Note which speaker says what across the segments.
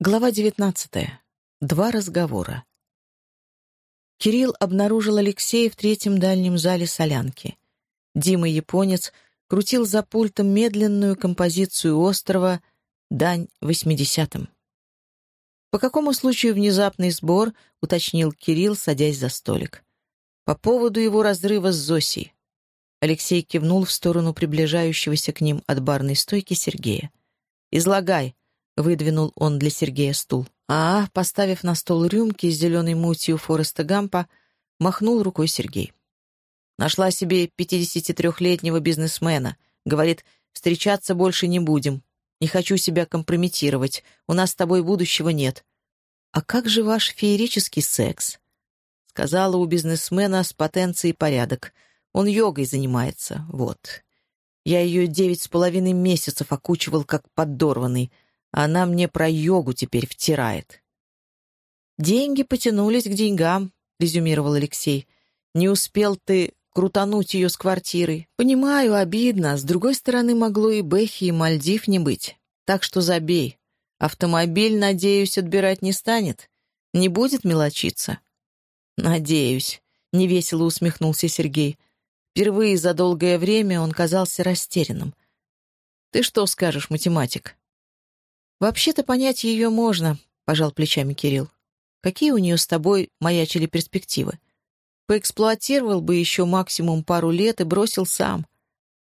Speaker 1: Глава 19. Два разговора. Кирилл обнаружил Алексея в третьем дальнем зале солянки. Дима Японец крутил за пультом медленную композицию острова «Дань восьмидесятым». «По какому случаю внезапный сбор?» — уточнил Кирилл, садясь за столик. «По поводу его разрыва с Зосей». Алексей кивнул в сторону приближающегося к ним от барной стойки Сергея. «Излагай», Выдвинул он для Сергея стул. А, поставив на стол рюмки с зеленой мутью Фореста Гампа, махнул рукой Сергей. Нашла себе 53-летнего бизнесмена. Говорит, встречаться больше не будем. Не хочу себя компрометировать. У нас с тобой будущего нет. А как же ваш феерический секс? Сказала у бизнесмена с потенцией порядок. Он йогой занимается. Вот. Я ее девять с половиной месяцев окучивал, как подорванный — она мне про йогу теперь втирает. «Деньги потянулись к деньгам», — резюмировал Алексей. «Не успел ты крутануть ее с квартирой. Понимаю, обидно. С другой стороны, могло и Бэхи, и Мальдив не быть. Так что забей. Автомобиль, надеюсь, отбирать не станет. Не будет мелочиться?» «Надеюсь», — невесело усмехнулся Сергей. Впервые за долгое время он казался растерянным. «Ты что скажешь, математик?» «Вообще-то понять ее можно», — пожал плечами Кирилл. «Какие у нее с тобой маячили перспективы? Поэксплуатировал бы еще максимум пару лет и бросил сам.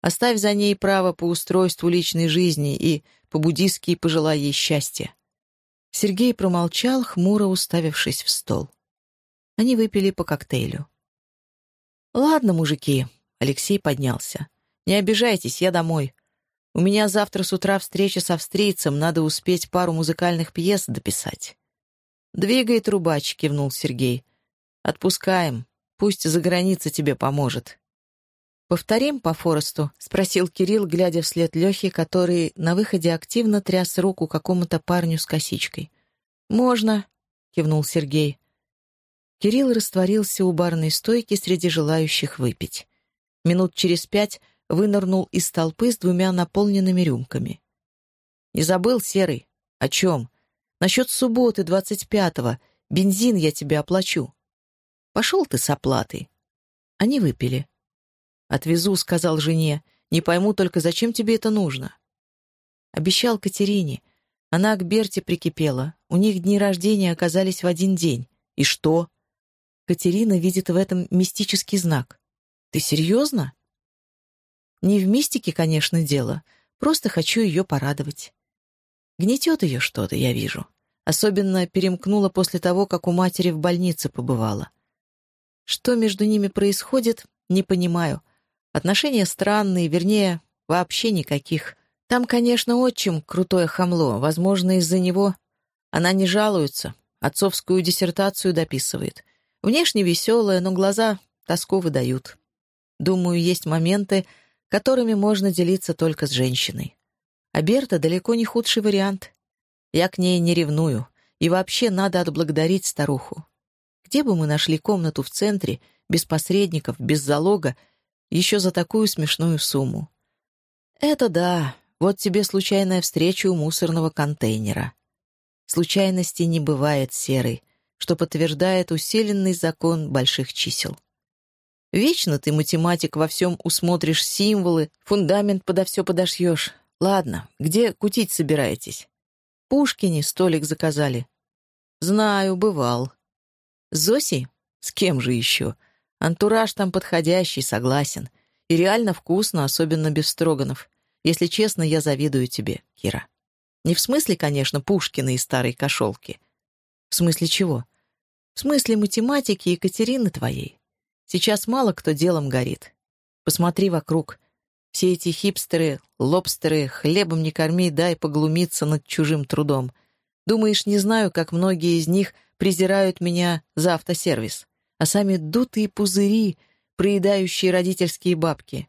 Speaker 1: Оставь за ней право по устройству личной жизни и по-буддистски пожелай ей счастья». Сергей промолчал, хмуро уставившись в стол. Они выпили по коктейлю. «Ладно, мужики», — Алексей поднялся. «Не обижайтесь, я домой. У меня завтра с утра встреча с австрийцем, надо успеть пару музыкальных пьес дописать». «Двигай, трубач», — кивнул Сергей. «Отпускаем. Пусть за граница тебе поможет». «Повторим по Форесту?» — спросил Кирилл, глядя вслед Лехи, который на выходе активно тряс руку какому-то парню с косичкой. «Можно», — кивнул Сергей. Кирилл растворился у барной стойки среди желающих выпить. Минут через пять вынырнул из толпы с двумя наполненными рюмками. «Не забыл, Серый? О чем? Насчет субботы, двадцать пятого. Бензин я тебе оплачу». «Пошел ты с оплатой». Они выпили. «Отвезу», — сказал жене. «Не пойму только, зачем тебе это нужно?» Обещал Катерине. Она к Берте прикипела. У них дни рождения оказались в один день. И что? Катерина видит в этом мистический знак. «Ты серьезно?» Не в мистике, конечно, дело. Просто хочу ее порадовать. Гнетет ее что-то, я вижу. Особенно перемкнула после того, как у матери в больнице побывала. Что между ними происходит, не понимаю. Отношения странные, вернее, вообще никаких. Там, конечно, отчим крутое хамло. Возможно, из-за него она не жалуется, отцовскую диссертацию дописывает. Внешне веселая, но глаза тоску выдают. Думаю, есть моменты, которыми можно делиться только с женщиной. А Берта далеко не худший вариант. Я к ней не ревную, и вообще надо отблагодарить старуху. Где бы мы нашли комнату в центре, без посредников, без залога, еще за такую смешную сумму? Это да, вот тебе случайная встреча у мусорного контейнера. Случайности не бывает серой, что подтверждает усиленный закон больших чисел. Вечно ты, математик, во всем усмотришь символы, фундамент подо все подошьешь. Ладно, где кутить собираетесь? Пушкине столик заказали. Знаю, бывал. Зоси? С кем же еще? Антураж там подходящий, согласен. И реально вкусно, особенно без строганов. Если честно, я завидую тебе, Кира. Не в смысле, конечно, Пушкина и старой кошелки. В смысле чего? В смысле математики Екатерины твоей. Сейчас мало кто делом горит. Посмотри вокруг. Все эти хипстеры, лобстеры, хлебом не корми, дай поглумиться над чужим трудом. Думаешь, не знаю, как многие из них презирают меня за автосервис, а сами дутые пузыри, проедающие родительские бабки.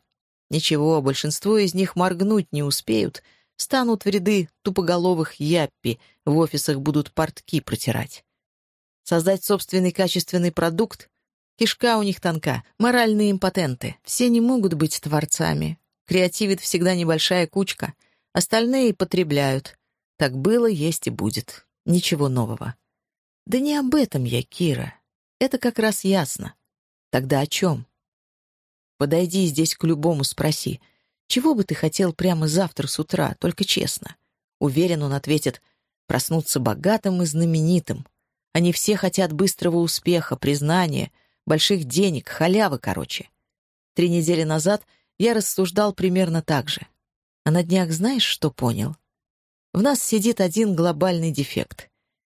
Speaker 1: Ничего, большинство из них моргнуть не успеют, станут в ряды тупоголовых яппи, в офисах будут портки протирать. Создать собственный качественный продукт Кишка у них тонка, моральные импотенты. Все не могут быть творцами. Креативит всегда небольшая кучка. Остальные потребляют. Так было, есть и будет. Ничего нового. Да не об этом я, Кира. Это как раз ясно. Тогда о чем? Подойди здесь к любому, спроси. Чего бы ты хотел прямо завтра с утра, только честно? Уверен, он ответит, проснуться богатым и знаменитым. Они все хотят быстрого успеха, признания, больших денег, халявы, короче. Три недели назад я рассуждал примерно так же. А на днях знаешь, что понял? В нас сидит один глобальный дефект.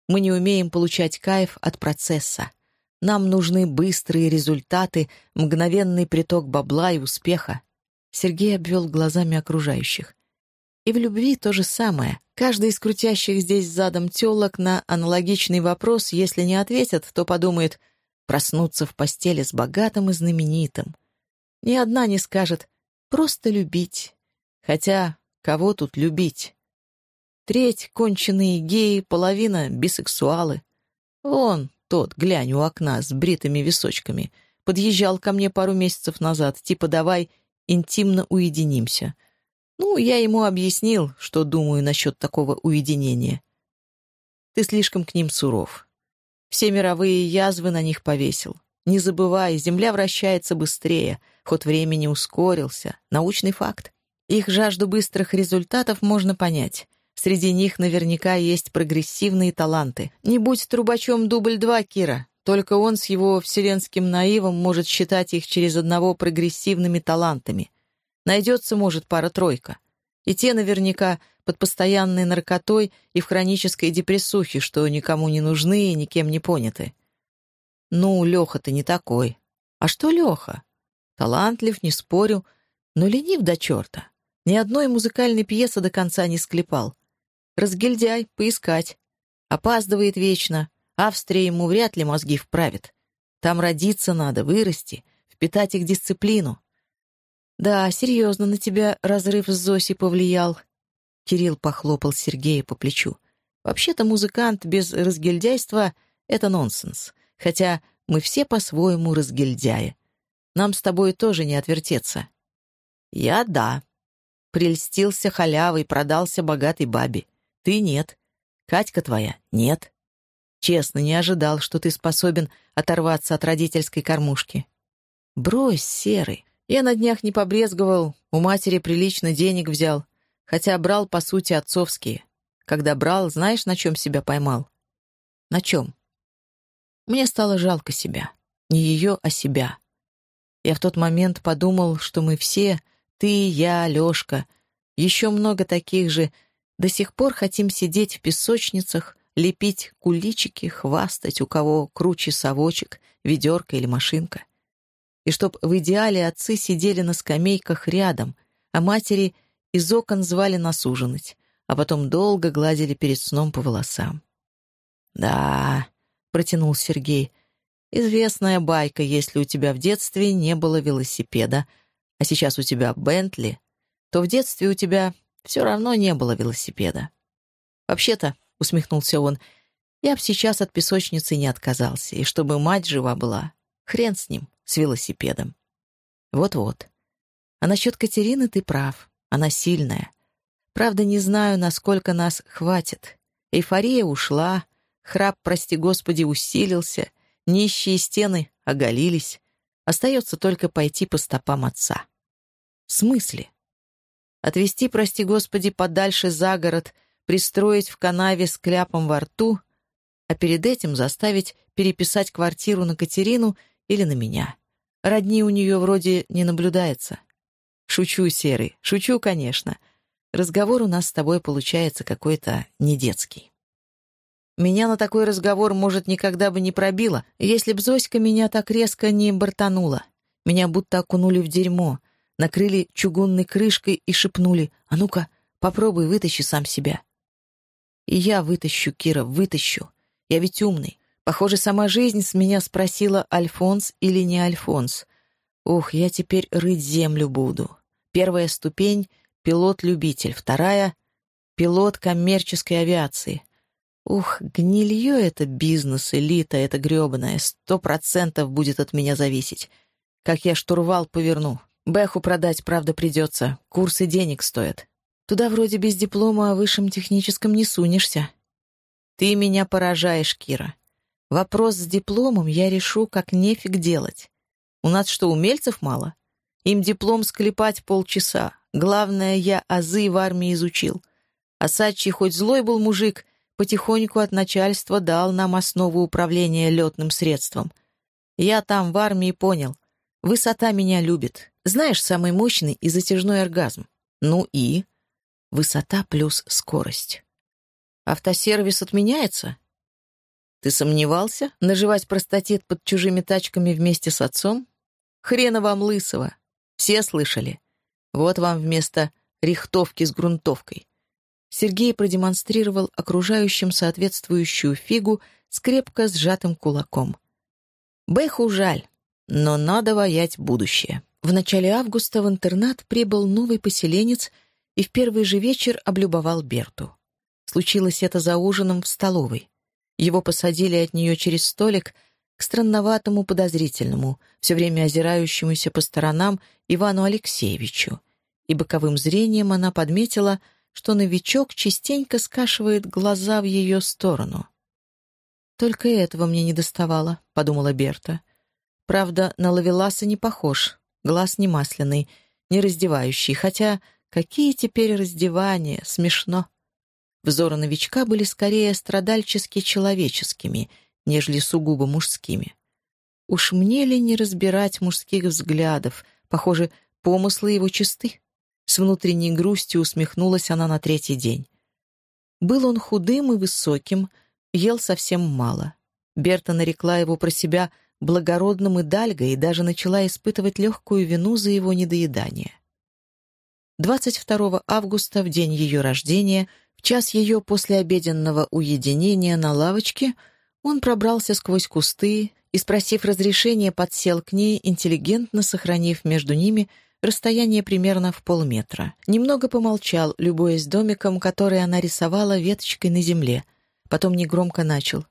Speaker 1: Мы не умеем получать кайф от процесса. Нам нужны быстрые результаты, мгновенный приток бабла и успеха. Сергей обвел глазами окружающих. И в любви то же самое. Каждый из крутящих здесь задом телок на аналогичный вопрос, если не ответят, то подумает проснуться в постели с богатым и знаменитым. Ни одна не скажет «просто любить». Хотя кого тут любить? Треть — конченые геи, половина — бисексуалы. Вон тот, глянь, у окна с бритыми височками. Подъезжал ко мне пару месяцев назад, типа давай интимно уединимся. Ну, я ему объяснил, что думаю насчет такого уединения. Ты слишком к ним суров. Все мировые язвы на них повесил. Не забывай, Земля вращается быстрее, ход времени ускорился. Научный факт. Их жажду быстрых результатов можно понять. Среди них наверняка есть прогрессивные таланты. Не будь трубачом дубль два, Кира. Только он с его вселенским наивом может считать их через одного прогрессивными талантами. Найдется, может, пара-тройка. И те наверняка под постоянной наркотой и в хронической депрессухе, что никому не нужны и никем не поняты. Ну, Леха, ты не такой. А что Леха? Талантлив, не спорю, но ленив до черта. Ни одной музыкальной пьесы до конца не склепал. Разгильдяй, поискать. Опаздывает вечно. Австрия ему вряд ли мозги вправит. Там родиться надо, вырасти, впитать их дисциплину. Да, серьезно на тебя разрыв с Зоси повлиял. Кирилл похлопал Сергея по плечу. Вообще-то музыкант без разгильдяйства — это нонсенс. Хотя мы все по-своему разгильдяи. Нам с тобой тоже не отвертеться. Я — да. Прельстился халявой, продался богатой бабе. Ты нет. Катька твоя нет. Честно, не ожидал, что ты способен оторваться от родительской кормушки. Брось, серый. Я на днях не побрезговал, у матери прилично денег взял, хотя брал, по сути, отцовские. Когда брал, знаешь, на чем себя поймал? На чем? Мне стало жалко себя. Не ее, а себя. Я в тот момент подумал, что мы все, ты, я, Лешка, еще много таких же, до сих пор хотим сидеть в песочницах, лепить куличики, хвастать, у кого круче совочек, ведерко или машинка. И чтоб в идеале отцы сидели на скамейках рядом, а матери из окон звали нас ужинать, а потом долго гладили перед сном по волосам. «Да», — протянул Сергей, — «известная байка, если у тебя в детстве не было велосипеда, а сейчас у тебя Бентли, то в детстве у тебя все равно не было велосипеда. «Вообще-то», — усмехнулся он, — «я б сейчас от песочницы не отказался, и чтобы мать жива была. Хрен с ним, с велосипедом». «Вот-вот. А насчет Катерины ты прав. Она сильная. Правда, не знаю, насколько нас хватит. Эйфория ушла, храп, прости господи, усилился, нищие стены оголились. Остается только пойти по стопам отца». «В смысле?» Отвезти, прости господи, подальше за город, пристроить в канаве с кляпом во рту, а перед этим заставить переписать квартиру на Катерину или на меня. Родни у нее вроде не наблюдается. Шучу, Серый, шучу, конечно. Разговор у нас с тобой получается какой-то недетский. Меня на такой разговор, может, никогда бы не пробило, если б Зоська меня так резко не бортанула. Меня будто окунули в дерьмо — накрыли чугунной крышкой и шепнули «А ну-ка, попробуй, вытащи сам себя». И я вытащу, Кира, вытащу. Я ведь умный. Похоже, сама жизнь с меня спросила, Альфонс или не Альфонс. Ух, я теперь рыть землю буду. Первая ступень — пилот-любитель, вторая — пилот коммерческой авиации. Ух, гнилье это бизнес, элита это грёбаная, сто процентов будет от меня зависеть. Как я штурвал поверну, Бэху продать, правда, придется. Курсы денег стоят. Туда вроде без диплома о высшем техническом не сунешься. Ты меня поражаешь, Кира. Вопрос с дипломом я решу, как нефиг делать. У нас что, умельцев мало? Им диплом склепать полчаса. Главное, я азы в армии изучил. А Сачи хоть злой был мужик, потихоньку от начальства дал нам основу управления летным средством. Я там в армии понял. Высота меня любит. Знаешь, самый мощный и затяжной оргазм. Ну и? Высота плюс скорость. Автосервис отменяется? Ты сомневался? Наживать простатит под чужими тачками вместе с отцом? Хрена вам лысого. Все слышали. Вот вам вместо рихтовки с грунтовкой. Сергей продемонстрировал окружающим соответствующую фигу с крепко сжатым кулаком. Бэху жаль, но надо воять будущее. В начале августа в интернат прибыл новый поселенец и в первый же вечер облюбовал Берту. Случилось это за ужином в столовой. Его посадили от нее через столик — к странноватому подозрительному, все время озирающемуся по сторонам Ивану Алексеевичу, и боковым зрением она подметила, что новичок частенько скашивает глаза в ее сторону. «Только этого мне не доставало», — подумала Берта. «Правда, на Лавеласа не похож, глаз не масляный, не раздевающий, хотя какие теперь раздевания, смешно». Взоры новичка были скорее страдальчески человеческими — нежели сугубо мужскими. Уж мне ли не разбирать мужских взглядов? Похоже, помыслы его чисты. С внутренней грустью усмехнулась она на третий день. Был он худым и высоким, ел совсем мало. Берта нарекла его про себя благородным и дальгой и даже начала испытывать легкую вину за его недоедание. 22 августа, в день ее рождения, час ее послеобеденного уединения на лавочке — он пробрался сквозь кусты и, спросив разрешения, подсел к ней, интеллигентно сохранив между ними расстояние примерно в полметра. Немного помолчал, любуясь домиком, который она рисовала веточкой на земле. Потом негромко начал.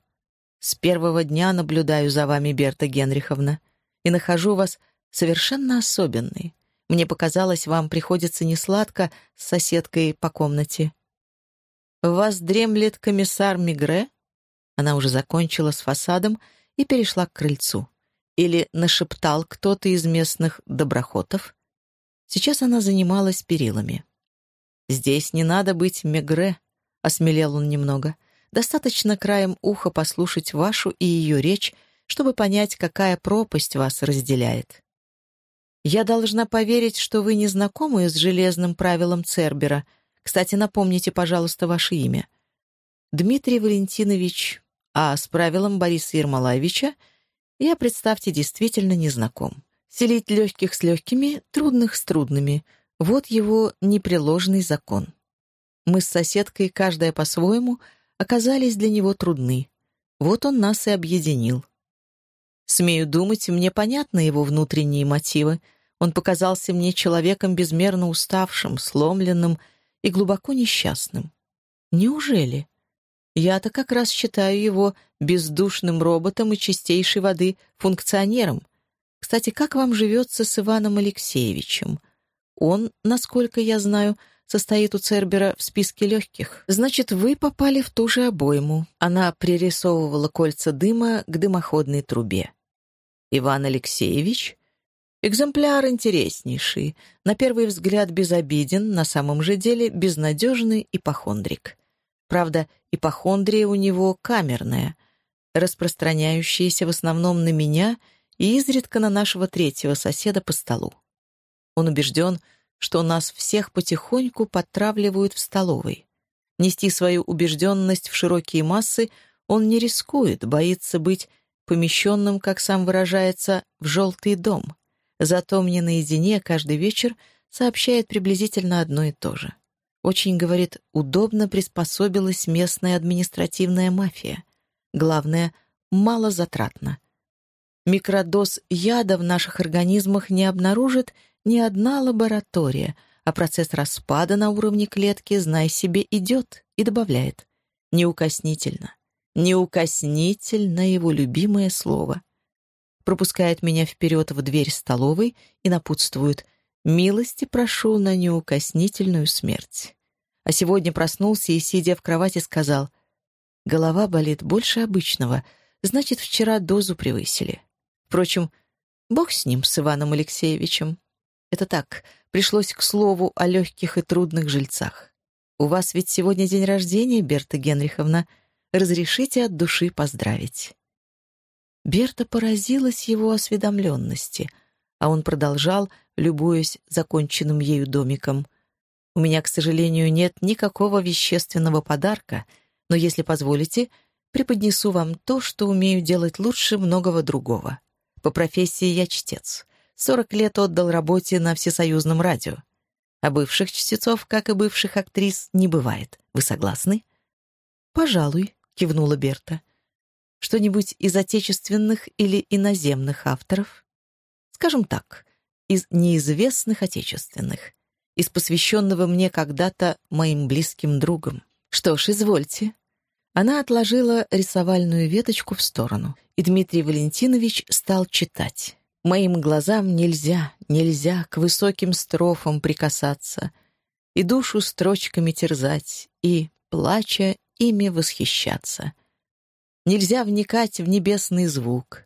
Speaker 1: «С первого дня наблюдаю за вами, Берта Генриховна, и нахожу вас совершенно особенной. Мне показалось, вам приходится несладко с соседкой по комнате». «В вас дремлет комиссар Мигре?» Она уже закончила с фасадом и перешла к крыльцу. Или нашептал кто-то из местных доброхотов. Сейчас она занималась перилами. «Здесь не надо быть мегре», — осмелел он немного. «Достаточно краем уха послушать вашу и ее речь, чтобы понять, какая пропасть вас разделяет. Я должна поверить, что вы не знакомы с железным правилом Цербера. Кстати, напомните, пожалуйста, ваше имя. Дмитрий Валентинович, а с правилом Бориса Ермолаевича я, представьте, действительно не знаком. Селить легких с легкими, трудных с трудными — вот его непреложный закон. Мы с соседкой, каждая по-своему, оказались для него трудны. Вот он нас и объединил. Смею думать, мне понятны его внутренние мотивы. Он показался мне человеком безмерно уставшим, сломленным и глубоко несчастным. Неужели? Я-то как раз считаю его бездушным роботом и чистейшей воды функционером. Кстати, как вам живется с Иваном Алексеевичем? Он, насколько я знаю, состоит у Цербера в списке легких. Значит, вы попали в ту же обойму. Она пририсовывала кольца дыма к дымоходной трубе. Иван Алексеевич? Экземпляр интереснейший. На первый взгляд безобиден, на самом же деле безнадежный ипохондрик. Правда, ипохондрия у него камерная, распространяющаяся в основном на меня и изредка на нашего третьего соседа по столу. Он убежден, что нас всех потихоньку подтравливают в столовой. Нести свою убежденность в широкие массы он не рискует, боится быть помещенным, как сам выражается, в желтый дом. Зато мне наедине каждый вечер сообщает приблизительно одно и то же. Очень, говорит, удобно приспособилась местная административная мафия. Главное, мало затратно. Микродоз яда в наших организмах не обнаружит ни одна лаборатория, а процесс распада на уровне клетки, знай себе, идет и добавляет. Неукоснительно. Неукоснительно его любимое слово. Пропускает меня вперед в дверь столовой и напутствует — Милости прошу на неукоснительную смерть. А сегодня проснулся и, сидя в кровати, сказал, Голова болит больше обычного, значит, вчера дозу превысили. Впрочем, бог с ним, с Иваном Алексеевичем. Это так, пришлось к слову о легких и трудных жильцах. У вас ведь сегодня день рождения, Берта Генриховна. Разрешите от души поздравить. Берта поразилась его осведомленности, а он продолжал, любуясь законченным ею домиком. «У меня, к сожалению, нет никакого вещественного подарка, но, если позволите, преподнесу вам то, что умею делать лучше многого другого. По профессии я чтец. Сорок лет отдал работе на всесоюзном радио. А бывших чтецов, как и бывших актрис, не бывает. Вы согласны?» «Пожалуй», — кивнула Берта. Что-нибудь из отечественных или иноземных авторов? Скажем так, из неизвестных отечественных, из посвященного мне когда-то моим близким другам. Что ж, извольте. Она отложила рисовальную веточку в сторону, и Дмитрий Валентинович стал читать. «Моим глазам нельзя, нельзя к высоким строфам прикасаться, и душу строчками терзать, и, плача, ими восхищаться. Нельзя вникать в небесный звук.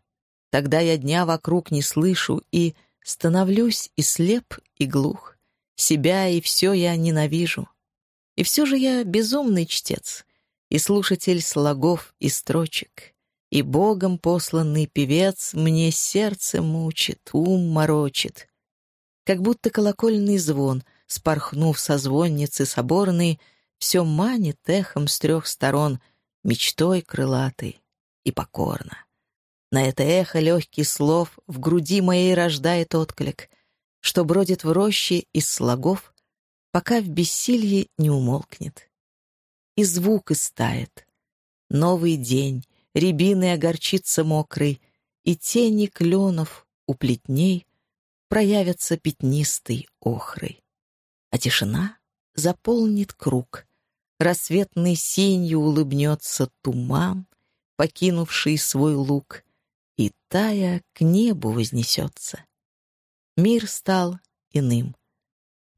Speaker 1: Тогда я дня вокруг не слышу и становлюсь и слеп, и глух. Себя и все я ненавижу. И все же я безумный чтец, и слушатель слогов и строчек. И Богом посланный певец мне сердце мучит, ум морочит. Как будто колокольный звон, спорхнув со звонницы соборной, все манит эхом с трех сторон — мечтой крылатой и покорно. На это эхо легкий слов в груди моей рождает отклик, что бродит в роще из слогов, пока в бессилье не умолкнет. И звук истает. Новый день, рябиной огорчится мокрый, и тени кленов у плетней проявятся пятнистой охрой. А тишина заполнит круг, Рассветной синью улыбнется туман, покинувший свой луг, и, тая, к небу вознесется. Мир стал иным.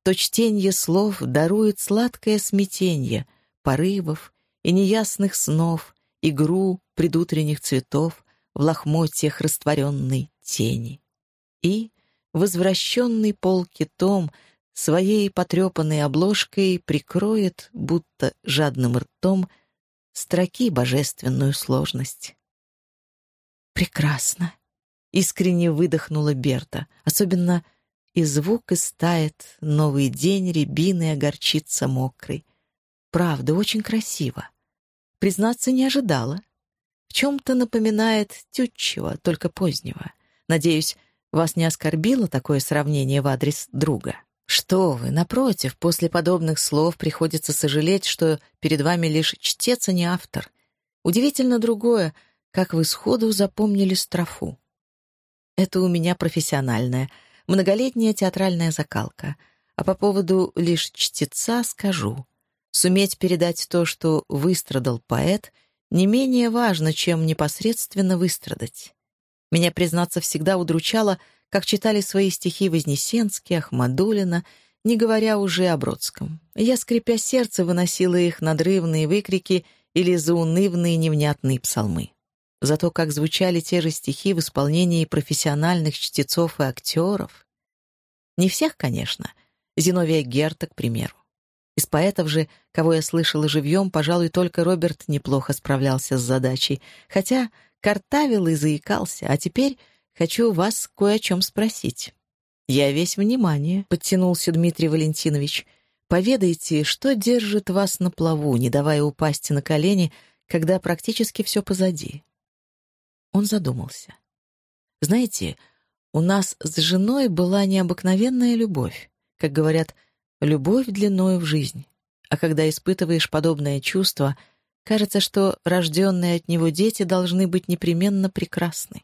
Speaker 1: То чтенье слов дарует сладкое смятенье, порывов и неясных снов, игру предутренних цветов в лохмотьях растворенной тени. И, возвращенный полки том, своей потрепанной обложкой прикроет, будто жадным ртом, строки божественную сложность. «Прекрасно!» — искренне выдохнула Берта. Особенно и звук истает, новый день рябины огорчится мокрый. Правда, очень красиво. Признаться, не ожидала. В чем-то напоминает Тютчева, только позднего. Надеюсь, вас не оскорбило такое сравнение в адрес друга?» Что вы, напротив, после подобных слов приходится сожалеть, что перед вами лишь чтец, а не автор. Удивительно другое, как вы сходу запомнили строфу. Это у меня профессиональная, многолетняя театральная закалка. А по поводу лишь чтеца скажу. Суметь передать то, что выстрадал поэт, не менее важно, чем непосредственно выстрадать. Меня, признаться, всегда удручало — как читали свои стихи Вознесенский, Ахмадулина, не говоря уже о Бродском. Я, скрипя сердце, выносила их надрывные выкрики или заунывные невнятные псалмы. Зато как звучали те же стихи в исполнении профессиональных чтецов и актеров. Не всех, конечно. Зиновия Герта, к примеру. Из поэтов же, кого я слышала живьем, пожалуй, только Роберт неплохо справлялся с задачей, хотя картавил и заикался, а теперь Хочу вас кое о чем спросить». «Я весь внимание», — подтянулся Дмитрий Валентинович. «Поведайте, что держит вас на плаву, не давая упасть на колени, когда практически все позади?» Он задумался. «Знаете, у нас с женой была необыкновенная любовь. Как говорят, любовь длиною в жизнь. А когда испытываешь подобное чувство, кажется, что рожденные от него дети должны быть непременно прекрасны.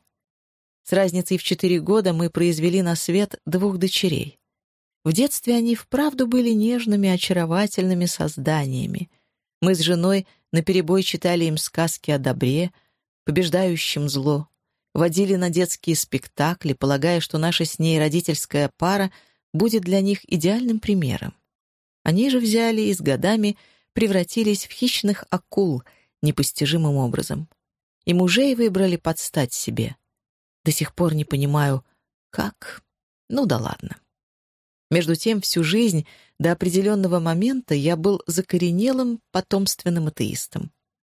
Speaker 1: С разницей в четыре года мы произвели на свет двух дочерей. В детстве они вправду были нежными, очаровательными созданиями. Мы с женой наперебой читали им сказки о добре, побеждающем зло, водили на детские спектакли, полагая, что наша с ней родительская пара будет для них идеальным примером. Они же взяли и с годами превратились в хищных акул, непостижимым образом. И мужей выбрали подстать себе. До сих пор не понимаю, как. Ну да ладно. Между тем, всю жизнь до определенного момента я был закоренелым потомственным атеистом.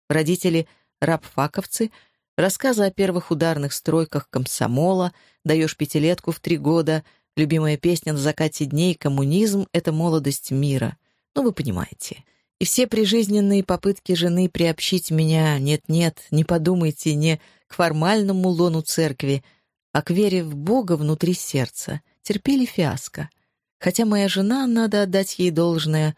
Speaker 1: Родители — рабфаковцы, рассказы о первых ударных стройках комсомола, даешь пятилетку в три года, любимая песня на закате дней, коммунизм — это молодость мира. Ну, вы понимаете. И все прижизненные попытки жены приобщить меня «нет-нет, не подумайте, не к формальному лону церкви», а к вере в Бога внутри сердца, терпели фиаско. Хотя моя жена, надо отдать ей должное,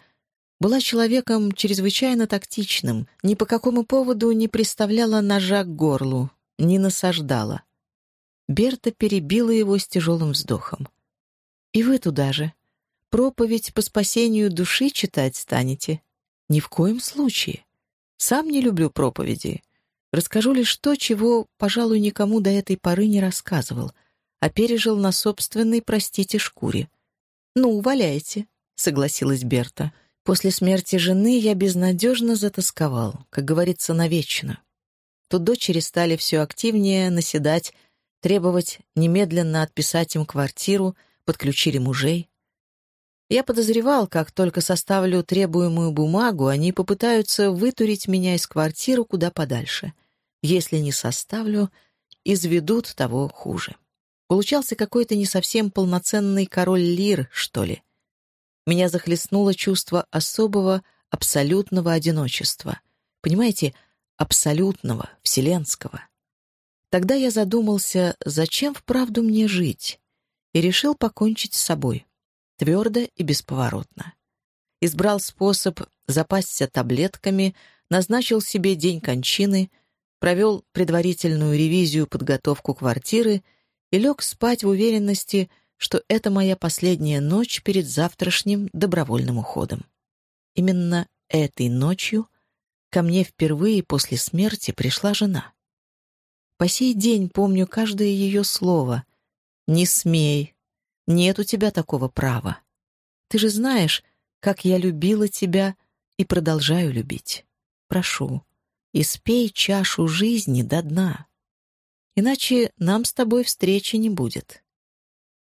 Speaker 1: была человеком чрезвычайно тактичным, ни по какому поводу не приставляла ножа к горлу, не насаждала. Берта перебила его с тяжелым вздохом. «И вы туда же. Проповедь по спасению души читать станете?» «Ни в коем случае. Сам не люблю проповеди. Расскажу лишь то, чего, пожалуй, никому до этой поры не рассказывал, а пережил на собственной, простите, шкуре. «Ну, валяйте», — согласилась Берта. «После смерти жены я безнадежно затасковал, как говорится, навечно. Тут дочери стали все активнее наседать, требовать немедленно отписать им квартиру, подключили мужей. Я подозревал, как только составлю требуемую бумагу, они попытаются вытурить меня из квартиры куда подальше. Если не составлю, изведут того хуже. Получался какой-то не совсем полноценный король Лир, что ли. Меня захлестнуло чувство особого, абсолютного одиночества. Понимаете, абсолютного, вселенского. Тогда я задумался, зачем вправду мне жить, и решил покончить с собой. Твердо и бесповоротно. Избрал способ запасться таблетками, назначил себе день кончины — провел предварительную ревизию подготовку квартиры и лег спать в уверенности, что это моя последняя ночь перед завтрашним добровольным уходом. Именно этой ночью ко мне впервые после смерти пришла жена. По сей день помню каждое ее слово. «Не смей. Нет у тебя такого права. Ты же знаешь, как я любила тебя и продолжаю любить. Прошу, и спей чашу жизни до дна. Иначе нам с тобой встречи не будет».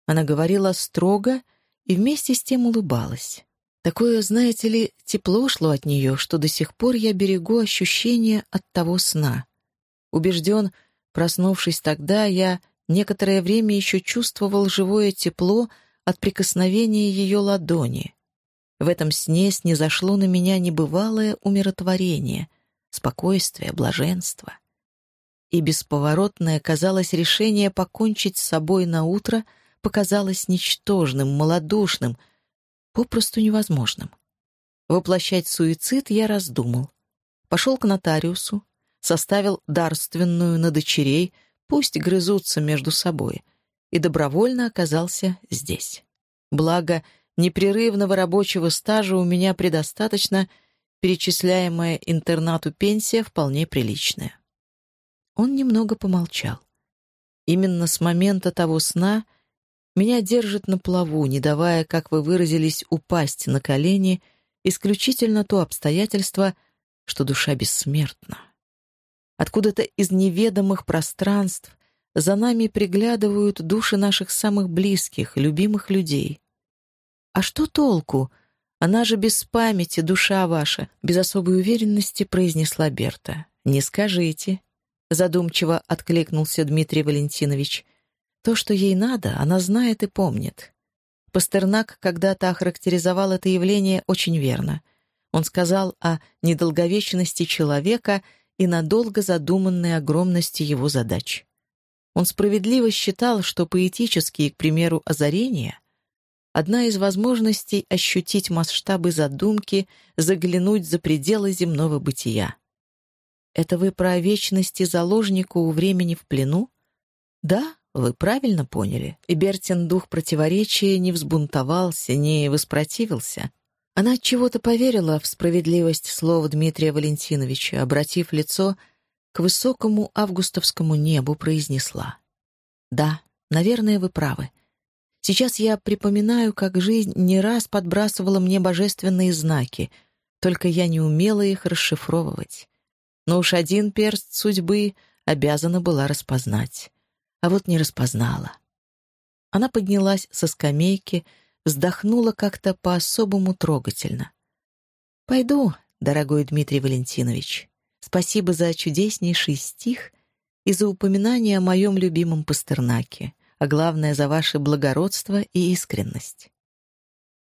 Speaker 1: Она говорила строго и вместе с тем улыбалась. Такое, знаете ли, тепло шло от нее, что до сих пор я берегу ощущение от того сна. Убежден, проснувшись тогда, я некоторое время еще чувствовал живое тепло от прикосновения ее ладони. В этом сне снизошло на меня небывалое умиротворение — спокойствие, блаженство. И бесповоротное, казалось, решение покончить с собой на утро показалось ничтожным, малодушным, попросту невозможным. Воплощать суицид я раздумал. Пошел к нотариусу, составил дарственную на дочерей, пусть грызутся между собой, и добровольно оказался здесь. Благо, непрерывного рабочего стажа у меня предостаточно — перечисляемая интернату пенсия вполне приличная. Он немного помолчал. Именно с момента того сна меня держит на плаву, не давая, как вы выразились, упасть на колени, исключительно то обстоятельство, что душа бессмертна. Откуда-то из неведомых пространств за нами приглядывают души наших самых близких, любимых людей. А что толку, она же без памяти, душа ваша», — без особой уверенности произнесла Берта. «Не скажите», — задумчиво откликнулся Дмитрий Валентинович. «То, что ей надо, она знает и помнит». Пастернак когда-то охарактеризовал это явление очень верно. Он сказал о недолговечности человека и надолго задуманной огромности его задач. Он справедливо считал, что поэтические, к примеру, озарения — одна из возможностей ощутить масштабы задумки, заглянуть за пределы земного бытия. Это вы про вечности заложнику у времени в плену? Да, вы правильно поняли. И Бертин дух противоречия не взбунтовался, не воспротивился. Она чего-то поверила в справедливость слова Дмитрия Валентиновича, обратив лицо к высокому августовскому небу, произнесла. «Да, наверное, вы правы. Сейчас я припоминаю, как жизнь не раз подбрасывала мне божественные знаки, только я не умела их расшифровывать. но уж один перст судьбы обязана была распознать. А вот не распознала. Она поднялась со скамейки, вздохнула как-то по-особому трогательно. «Пойду, дорогой Дмитрий Валентинович. Спасибо за чудеснейший стих и за упоминание о моем любимом Пастернаке, а главное, за ваше благородство и искренность».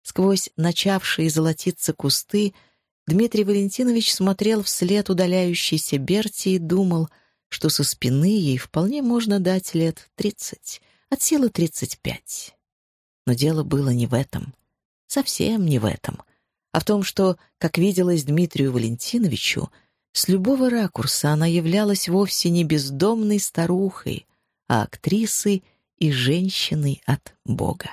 Speaker 1: Сквозь начавшие золотиться кусты Дмитрий Валентинович смотрел вслед удаляющейся Берти и думал, что со спины ей вполне можно дать лет тридцать, от силы тридцать пять. Но дело было не в этом, совсем не в этом, а в том, что, как виделось Дмитрию Валентиновичу, с любого ракурса она являлась вовсе не бездомной старухой, а актрисой и женщиной от Бога.